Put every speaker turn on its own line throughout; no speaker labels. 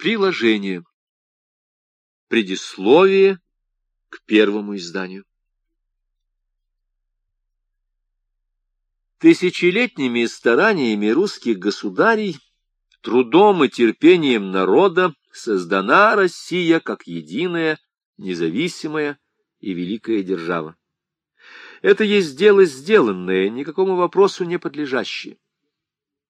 Приложение. Предисловие к первому изданию. Тысячелетними стараниями русских государей, трудом и терпением народа создана Россия как единая, независимая и великая держава. Это есть дело сделанное, никакому вопросу не подлежащее.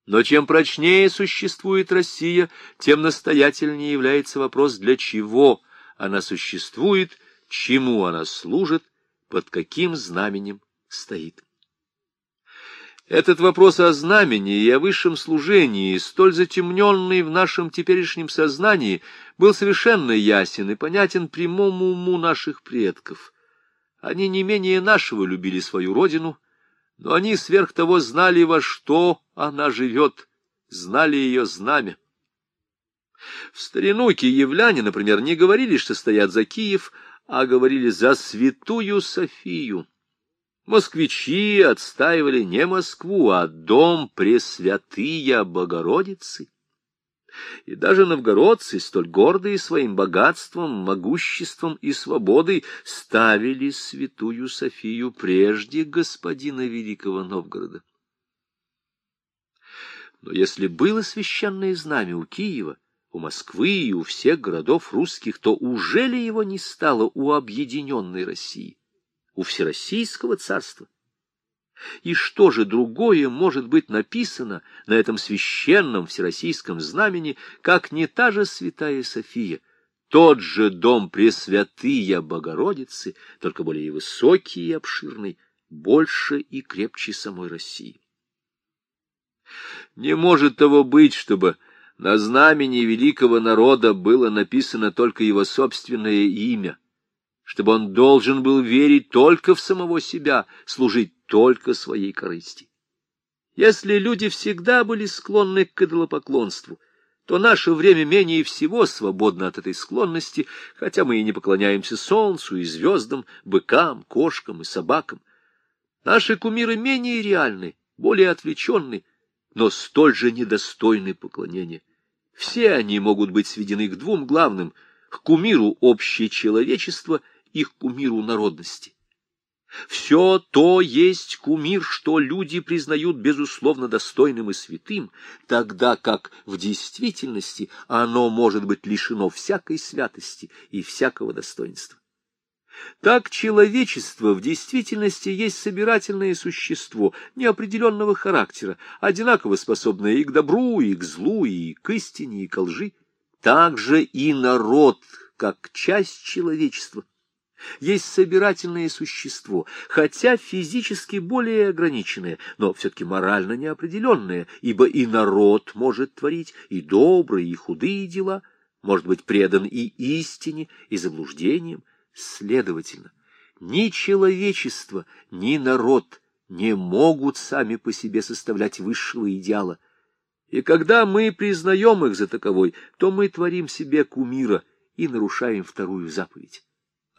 Но чем прочнее существует Россия, тем настоятельнее является вопрос, для чего она существует, чему она служит, под каким знаменем стоит. Этот вопрос о знамени и о высшем служении, столь затемненный в нашем теперешнем сознании, был совершенно ясен и понятен прямому уму наших предков. Они не менее нашего любили свою родину, но они сверх того знали, во что она живет, знали ее знамя. В старину киевляне, например, не говорили, что стоят за Киев, а говорили за святую Софию. Москвичи отстаивали не Москву, а дом Пресвятыя Богородицы. И даже новгородцы, столь гордые своим богатством, могуществом и свободой, ставили святую Софию прежде господина Великого Новгорода. Но если было священное знамя у Киева, у Москвы и у всех городов русских, то уже ли его не стало у объединенной России? у Всероссийского царства. И что же другое может быть написано на этом священном всероссийском знамени, как не та же святая София, тот же дом Пресвятыя Богородицы, только более высокий и обширный, больше и крепче самой России. Не может того быть, чтобы на знамени великого народа было написано только его собственное имя, чтобы он должен был верить только в самого себя, служить только своей корысти. Если люди всегда были склонны к идолопоклонству, то наше время менее всего свободно от этой склонности, хотя мы и не поклоняемся солнцу и звездам, быкам, кошкам и собакам. Наши кумиры менее реальны, более отвлеченны, но столь же недостойны поклонения. Все они могут быть сведены к двум главным — к кумиру общечеловечества их кумиру народности. Все то есть кумир, что люди признают безусловно достойным и святым, тогда как в действительности оно может быть лишено всякой святости и всякого достоинства. Так человечество в действительности есть собирательное существо неопределенного характера, одинаково способное и к добру, и к злу, и к истине, и к лжи. Так же и народ, как часть человечества, есть собирательное существо, хотя физически более ограниченное, но все-таки морально неопределенное, ибо и народ может творить и добрые, и худые дела, может быть предан и истине, и заблуждениям. Следовательно, ни человечество, ни народ не могут сами по себе составлять высшего идеала. И когда мы признаем их за таковой, то мы творим себе кумира и нарушаем вторую заповедь.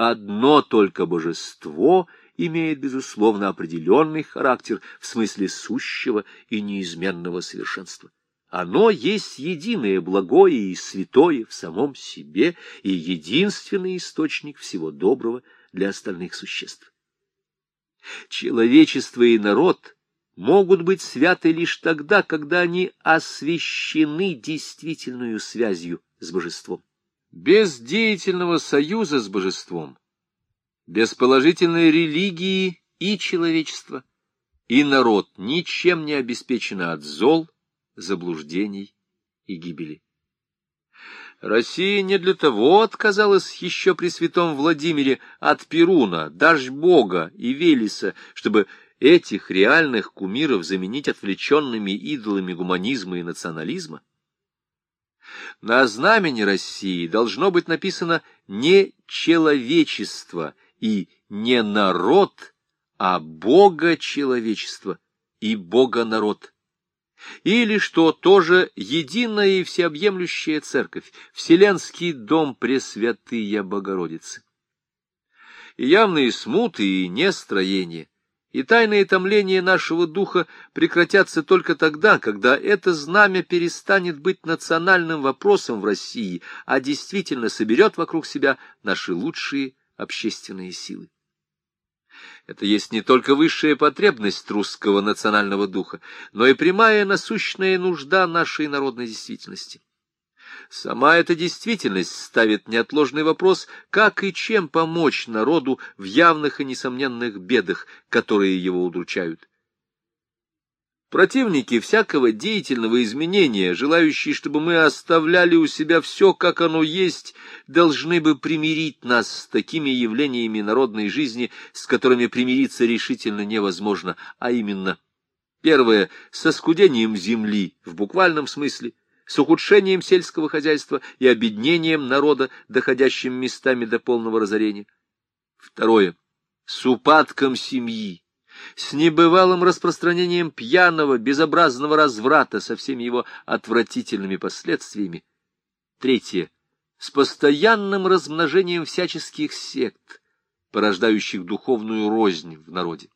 Одно только божество имеет, безусловно, определенный характер в смысле сущего и неизменного совершенства. Оно есть единое благое и святое в самом себе и единственный источник всего доброго для остальных существ. Человечество и народ могут быть святы лишь тогда, когда они освящены действительную связью с божеством. Без деятельного союза с божеством, без положительной религии и человечества, и народ ничем не обеспечена от зол, заблуждений и гибели. Россия не для того отказалась еще при святом Владимире от Перуна, Дажбога и Велеса, чтобы этих реальных кумиров заменить отвлеченными идолами гуманизма и национализма. На знамени России должно быть написано не человечество и не народ, а Бога-человечество и Бога-народ. Или, что тоже единая и всеобъемлющая церковь, Вселенский дом Пресвятыя Богородицы. И явные смуты и нестроения, и тайные томления нашего духа прекратятся только тогда, когда это знамя перестанет быть национальным вопросом в России, а действительно соберет вокруг себя наши лучшие общественные силы. Это есть не только высшая потребность русского национального духа, но и прямая насущная нужда нашей народной действительности. Сама эта действительность ставит неотложный вопрос, как и чем помочь народу в явных и несомненных бедах, которые его удручают. Противники всякого деятельного изменения, желающие, чтобы мы оставляли у себя все, как оно есть, должны бы примирить нас с такими явлениями народной жизни, с которыми примириться решительно невозможно, а именно, первое, со скудением земли в буквальном смысле, с ухудшением сельского хозяйства и обеднением народа, доходящим местами до полного разорения. Второе. С упадком семьи, с небывалым распространением пьяного, безобразного разврата со всеми его отвратительными последствиями. Третье. С постоянным размножением всяческих сект, порождающих духовную рознь в народе.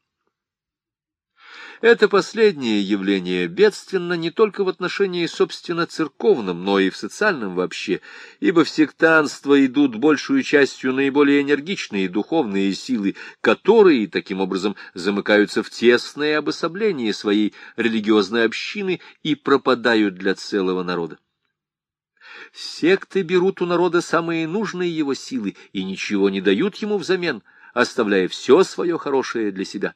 Это последнее явление бедственно не только в отношении, собственно, церковном, но и в социальном вообще, ибо в сектанство идут большую частью наиболее энергичные духовные силы, которые, таким образом, замыкаются в тесное обособление своей религиозной общины и пропадают для целого народа. Секты берут у народа самые нужные его силы и ничего не дают ему взамен, оставляя все свое хорошее для себя.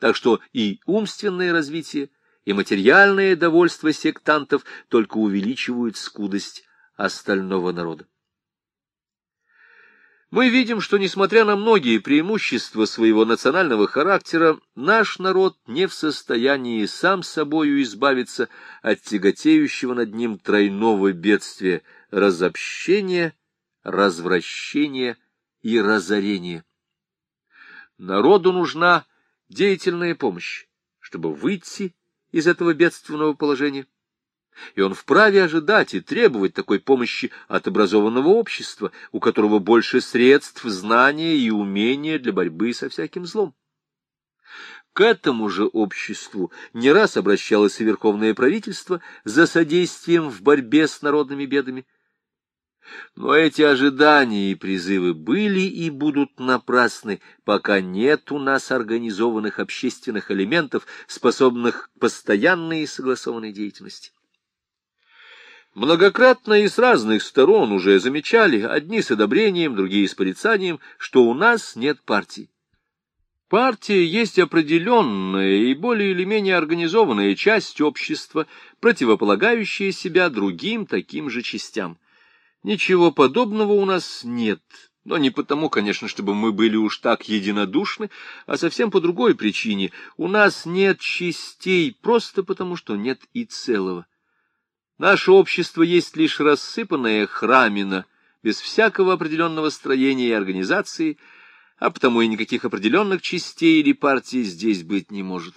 Так что и умственное развитие, и материальное довольство сектантов только увеличивают скудость остального народа. Мы видим, что, несмотря на многие преимущества своего национального характера, наш народ не в состоянии сам собою избавиться от тяготеющего над ним тройного бедствия — разобщения, развращения и разорения. Народу нужна деятельная помощь, чтобы выйти из этого бедственного положения. И он вправе ожидать и требовать такой помощи от образованного общества, у которого больше средств, знания и умения для борьбы со всяким злом. К этому же обществу не раз обращалось и Верховное правительство за содействием в борьбе с народными бедами, но эти ожидания и призывы были и будут напрасны, пока нет у нас организованных общественных элементов, способных к постоянной и согласованной деятельности. Многократно и с разных сторон уже замечали, одни с одобрением, другие с порицанием, что у нас нет партии. Партия есть определенная и более или менее организованная часть общества, противополагающая себя другим таким же частям. Ничего подобного у нас нет, но не потому, конечно, чтобы мы были уж так единодушны, а совсем по другой причине. У нас нет частей, просто потому, что нет и целого. Наше общество есть лишь рассыпанная храмина, без всякого определенного строения и организации, а потому и никаких определенных частей или партий здесь быть не может.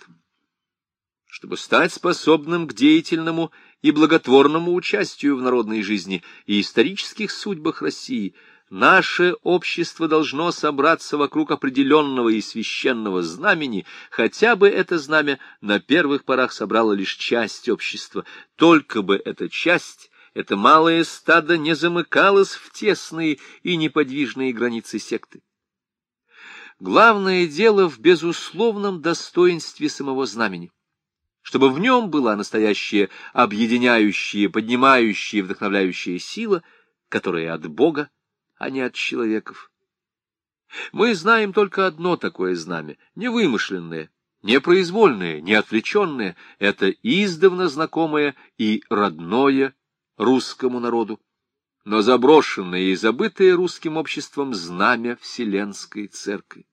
Чтобы стать способным к деятельному и благотворному участию в народной жизни и исторических судьбах России, наше общество должно собраться вокруг определенного и священного знамени, хотя бы это знамя на первых порах собрало лишь часть общества, только бы эта часть, это малое стадо не замыкалось в тесные и неподвижные границы секты. Главное дело в безусловном достоинстве самого знамени чтобы в нем была настоящая объединяющая, поднимающая, вдохновляющая сила, которая от Бога, а не от человеков. Мы знаем только одно такое знамя, невымышленное, непроизвольное, неотвлеченное, это издавна знакомое и родное русскому народу, но заброшенное и забытое русским обществом знамя Вселенской Церкви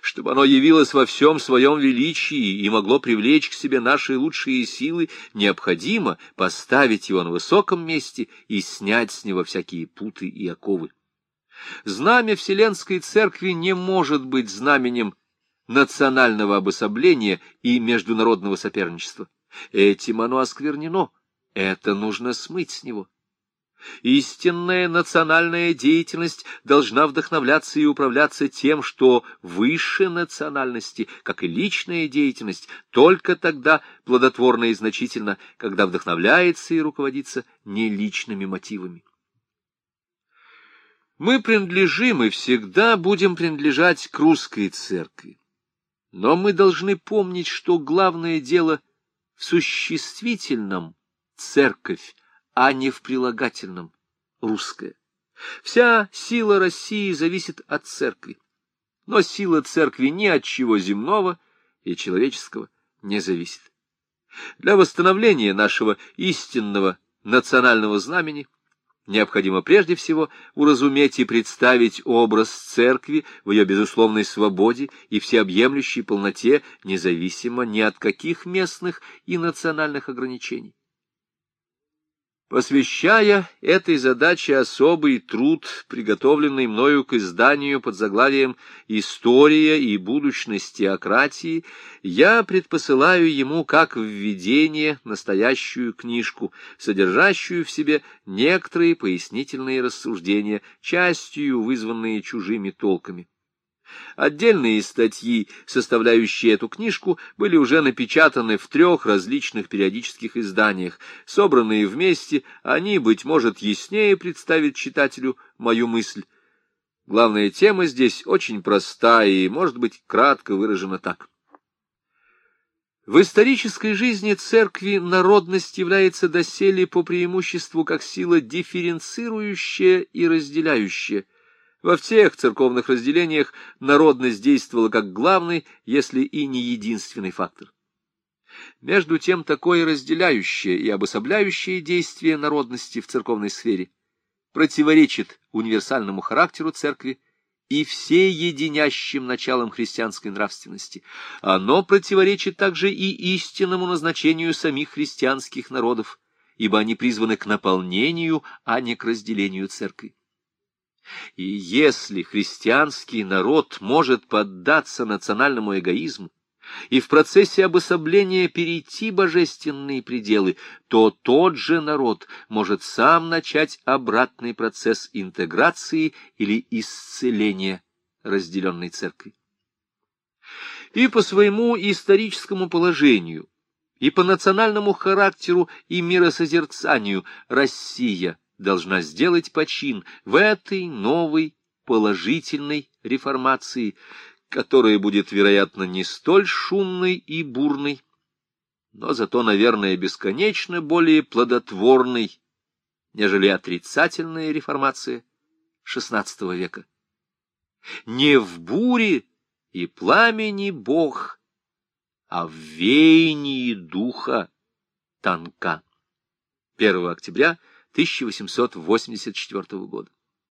чтобы оно явилось во всем своем величии и могло привлечь к себе наши лучшие силы, необходимо поставить его на высоком месте и снять с него всякие путы и оковы. Знамя Вселенской Церкви не может быть знаменем национального обособления и международного соперничества. Этим оно осквернено, это нужно смыть с него. Истинная национальная деятельность должна вдохновляться и управляться тем, что выше национальности, как и личная деятельность, только тогда плодотворна и значительна, когда вдохновляется и руководится не личными мотивами. Мы принадлежим и всегда будем принадлежать к русской церкви. Но мы должны помнить, что главное дело в существительном «церковь», а не в прилагательном «русская». Вся сила России зависит от церкви, но сила церкви ни от чего земного и человеческого не зависит. Для восстановления нашего истинного национального знамени необходимо прежде всего уразуметь и представить образ церкви в ее безусловной свободе и всеобъемлющей полноте, независимо ни от каких местных и национальных ограничений. Посвящая этой задаче особый труд, приготовленный мною к изданию под заглавием «История и будущность теократии», я предпосылаю ему как введение настоящую книжку, содержащую в себе некоторые пояснительные рассуждения, частью вызванные чужими толками. Отдельные статьи, составляющие эту книжку, были уже напечатаны в трех различных периодических изданиях. Собранные вместе, они, быть может, яснее представят читателю мою мысль. Главная тема здесь очень проста и, может быть, кратко выражена так. В исторической жизни церкви народность является доселе по преимуществу как сила дифференцирующая и разделяющая – во всех церковных разделениях народность действовала как главный, если и не единственный фактор. Между тем, такое разделяющее и обособляющее действие народности в церковной сфере противоречит универсальному характеру церкви и всеединящим началам христианской нравственности. Оно противоречит также и истинному назначению самих христианских народов, ибо они призваны к наполнению, а не к разделению церкви. И если христианский народ может поддаться национальному эгоизму и в процессе обособления перейти божественные пределы, то тот же народ может сам начать обратный процесс интеграции или исцеления разделенной церкви. И по своему историческому положению, и по национальному характеру и миросозерцанию Россия – должна сделать почин в этой новой положительной реформации, которая будет, вероятно, не столь шумной и бурной, но зато, наверное, бесконечно более плодотворной, нежели отрицательная реформация XVI века. Не в буре и пламени Бог, а в веянии духа танка. 1 октября 1884 года.